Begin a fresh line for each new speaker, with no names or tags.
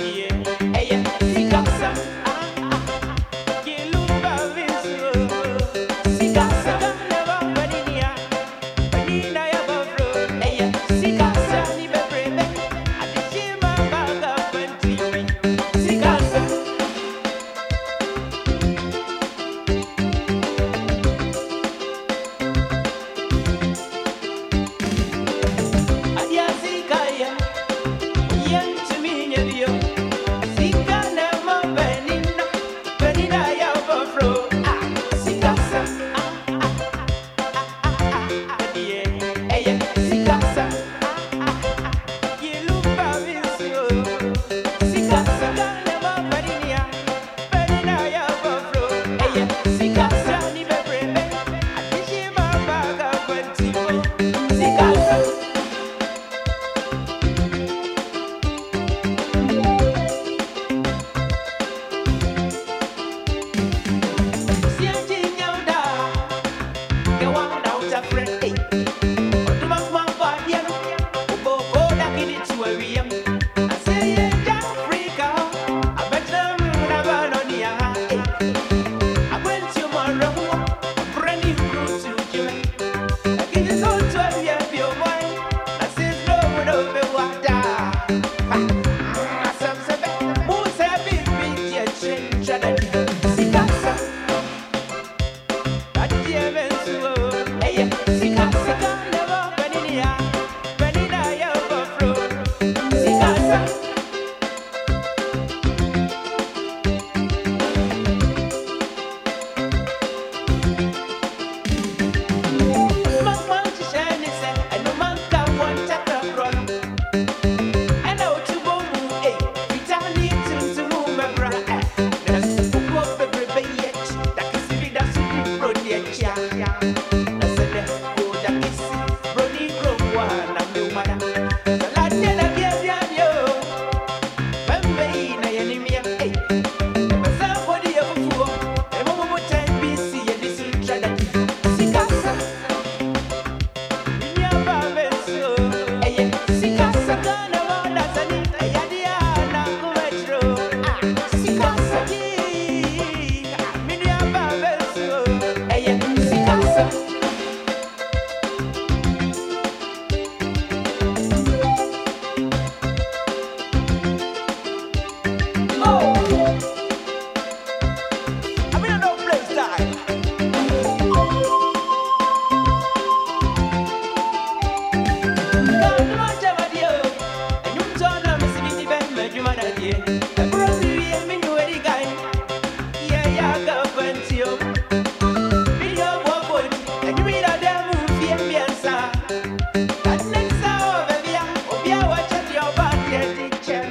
yeah.